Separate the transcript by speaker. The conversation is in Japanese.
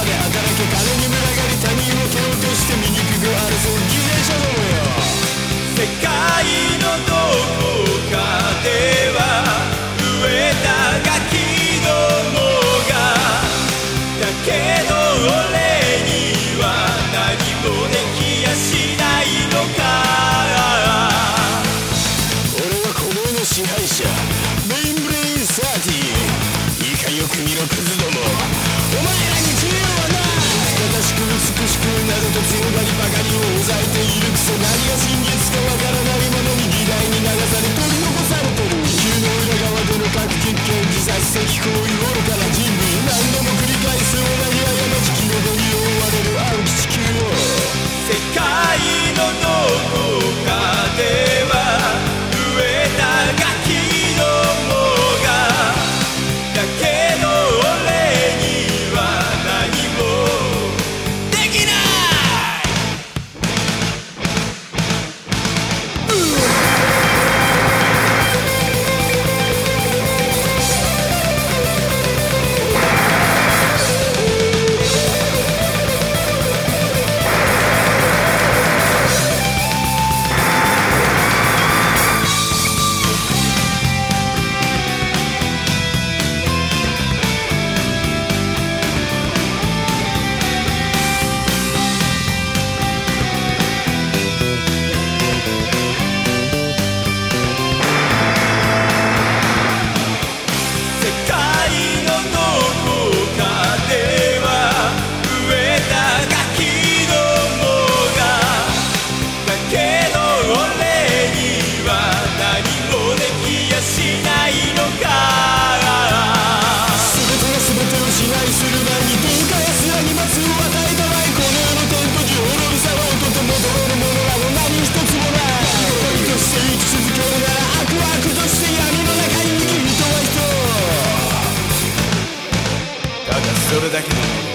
Speaker 1: 金に群がり他人を蹴落として醜く争う偽善者のもよ世界のどこかでは飢えたガキどもがだけど俺には何もできやしないのか。俺はこの世の支配者
Speaker 2: Thank you.